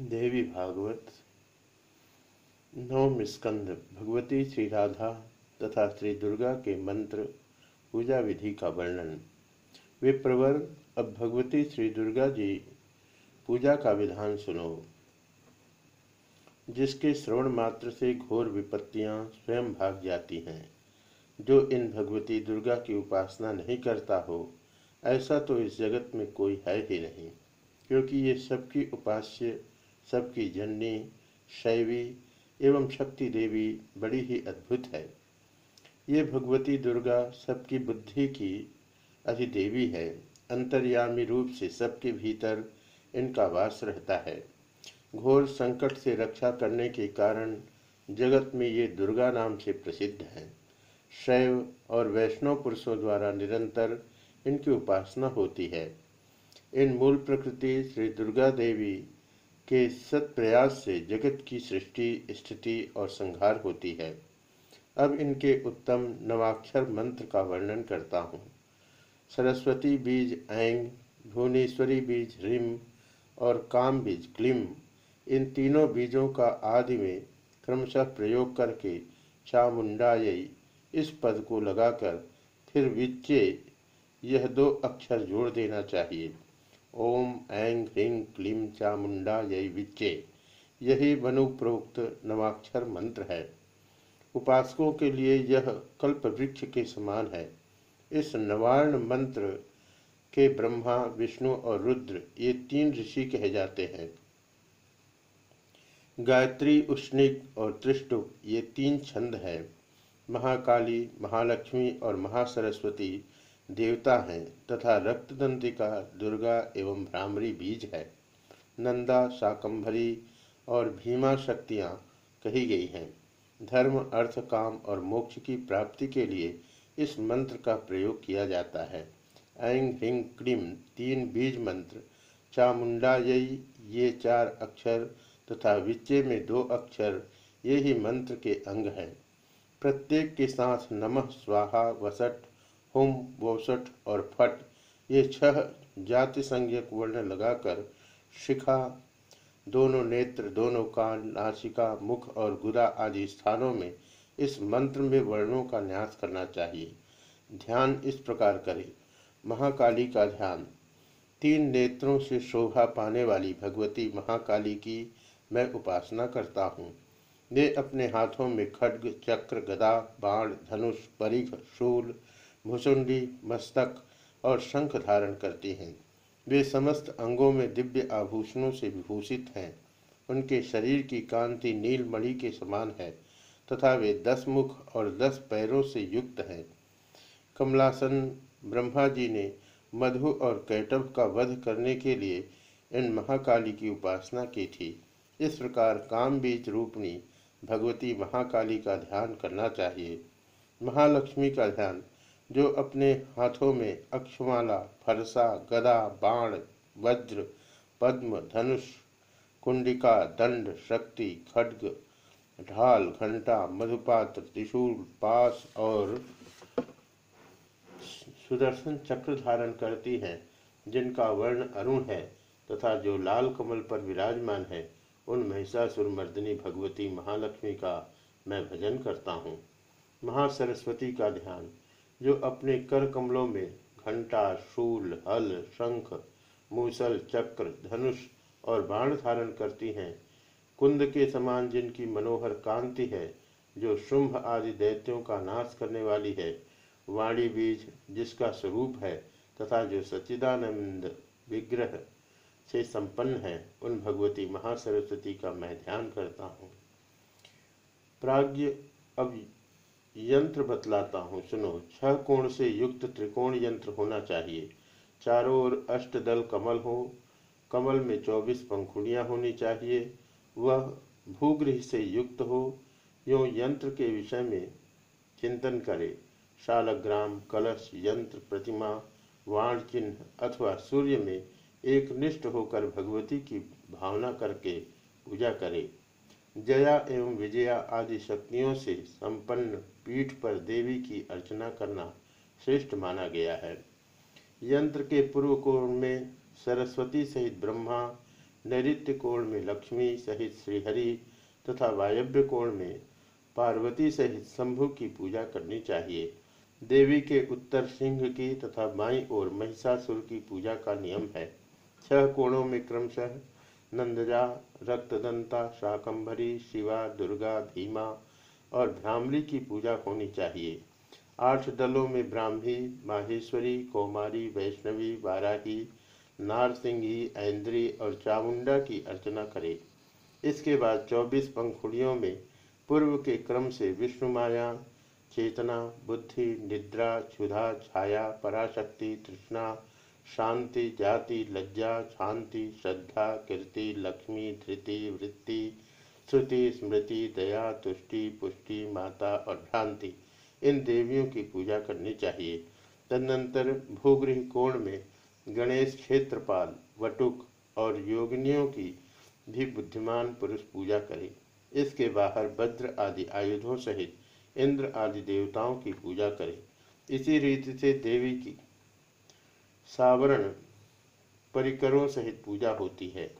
देवी भागवत नवम स्कंद भगवती श्री राधा तथा श्री दुर्गा के मंत्र, पूजा विधि का वर्णन। वे प्रवर, अब भगवती श्री दुर्गा जी, पूजा का विधान सुनो। जिसके श्रवण मात्र से घोर विपत्तियाँ स्वयं भाग जाती हैं, जो इन भगवती दुर्गा की उपासना नहीं करता हो, ऐसा तो इस जगत में कोई है ही नहीं, क्योंकि ये सबकी उपास्य सबकी जननी, शैवी एवं शक्ति देवी बड़ी ही अद्भुत है। ये भगवती दुर्गा सबकी बुद्धि की अधिदेवी है। अंतर्यामी रूप से सबके भीतर इनका वास रहता है। घोर संकट से रक्षा करने के कारण जगत में ये दुर्गा नाम से प्रसिद्ध हैं। शैव और वैष्णव पुरुषों द्वारा निरंतर इनकी उपासना होती है। इन मूल प्रकृति श्री दुर्गा देवी के सत प्रयास से जगत की सृष्टि, स्थिति और संहार होती है। अब इनके उत्तम नवाक्षर मंत्र का वर्णन करता हूँ। सरस्वती बीज ऐंग, भुवनेश्वरी बीज रिम और काम बीज क्लिम इन तीनों बीजों का आदि में क्रमशः प्रयोग करके चामुंडाई इस पद को लगाकर फिर विच्चे यह दो अक्षर जोड़ देना चाहिए। ओम ऐंग ह्रीं क्लीं चामुंडा यही विच्चे। यही प्रोक्त नवाक्षर मंत्र है। उपासकों के लिए यह कल्प वृक्ष के समान है। इस नवार्ण मंत्र के ब्रह्मा, विष्णु और रुद्र ये तीन ऋषि कहे जाते हैं। गायत्री, उष्णिक और त्रिष्टुप ये तीन छंद हैं। महाकाली, महालक्ष्मी और महासरस्वती देवता हैं तथा रक्तदंतिका दुर्गा एवं भ्रामरी बीज है। नंदा, शाकंभरी और भीमा शक्तियाँ कही गई हैं। धर्म, अर्थ, काम और मोक्ष की प्राप्ति के लिए इस मंत्र का प्रयोग किया जाता है। ऐंग ह्रीं क्लीम तीन बीज मंत्र। चामुंडायी ये चार अक्षर तथा विच्चे में दो अक्षर, ये ही मंत्र के अंग हैं। प्रत्येक के साथ नमः स्वाहा वसठ हुम वोसठ और फट, ये छह जाति संज्ञक वर्ण लगाकर शिखा, दोनों नेत्र, दोनों कान, नासिका, मुख और गुदा आदि स्थानों में इस मंत्र में वर्णों का न्यास करना चाहिए। ध्यान इस प्रकार करें। महाकाली का ध्यान। तीन नेत्रों से शोभा पाने वाली भगवती महाकाली की मैं उपासना करता हूँ। वे अपने हाथों में खड्ग, चक्र, गदा, बाण, धनुष, परिघ, शूल भुसुंडी, मस्तक और शंख धारण करती हैं। वे समस्त अंगों में दिव्य आभूषणों से विभूषित हैं। उनके शरीर की कांति नील मणि के समान है तथा वे दस मुख और दस पैरों से युक्त हैं। कमलासन ब्रह्मा जी ने मधु और कैटव का वध करने के लिए इन महाकाली की उपासना की थी। इस प्रकार काम बीज रूपणी भगवती महाकाली का ध्यान करना चाहिए। महालक्ष्मी का ध्यान जो अपने हाथों में अक्षमाला, फरसा, गदा, बाण, वज्र, पद्म, धनुष, कुंडिका, दंड, शक्ति, खड्ग, ढाल, घंटा, मधुपात्र, त्रिशूल पास और सुदर्शन चक्र धारण करती हैं, जिनका वर्ण अरुण है तथा जो लाल कमल पर विराजमान है, उन महिषासुर मर्दनी भगवती महालक्ष्मी का मैं भजन करता हूँ। महासरस्वती का ध्यान। जो अपने कर कमलों में घंटा, शूल, हल, शंख, मूसल, चक्र, धनुष और बाण धारण करती हैं। कुंद के समान जिनकी मनोहर कांति है, जो शुंभ आदि दैत्यों का नाश करने वाली है, वाणी बीज जिसका स्वरूप है तथा जो सच्चिदानंद विग्रह से संपन्न है, उन भगवती महासरस्वती का मैं ध्यान करता हूँ। प्राज्ञ अब यंत्र बतलाता हूँ, सुनो, छह कोण से युक्त त्रिकोण यंत्र होना चाहिए। चारों ओर अष्टदल कमल हो, कमल में चौबीस पंखुड़ियाँ होनी चाहिए। वह भूगृह से युक्त हो, यो यंत्र के विषय में चिंतन करे। शालग्राम, कलश, यंत्र, प्रतिमा, वाण चिन्ह अथवा सूर्य में एक निष्ठ होकर भगवती की भावना करके पूजा करे। जया एवं विजया आदि शक्तियों से संपन्न पीठ पर देवी की अर्चना करना श्रेष्ठ माना गया है। यंत्र के पूर्व कोण में सरस्वती सहित ब्रह्मा नैत्य कोण में लक्ष्मी सहित श्रीहरि तथा वायव्य कोण में पार्वती सहित शंभु की पूजा करनी चाहिए। देवी के उत्तर सिंह की तथा बाई और महिषासुर की पूजा का नियम है। छह कोणों में क्रमशः नंदजा, रक्तदंता, शाकंभरी, शिवा, दुर्गा, भीमा और भ्रामरी की पूजा होनी चाहिए। आठ दलों में ब्राह्मी, माहेश्वरी, कौमारी, वैष्णवी, वाराही, नारसिंही, ऐन्द्री और चामुंडा की अर्चना करें। इसके बाद चौबीस पंखुड़ियों में पूर्व के क्रम से विष्णु माया, चेतना, बुद्धि, निद्रा, क्षुधा, छाया, पराशक्ति, तृष्णा शांति, जाति, लज्जा, शांति, श्रद्धा, कीर्ति, लक्ष्मी, धृति, वृत्ति, श्रुति, स्मृति, दया, तुष्टि, पुष्टि, माता और भ्रांति। इन देवियों की पूजा करनी चाहिए। तदनंतर भूगृह कोण में गणेश क्षेत्रपाल, वटुक और योगिनियों की भी बुद्धिमान पुरुष पूजा करें। इसके बाहर वज्र आदि आयुधों सहित इंद्र आदि देवताओं की पूजा करें। इसी रीति से देवी की सावरण परिकरों सहित पूजा होती है।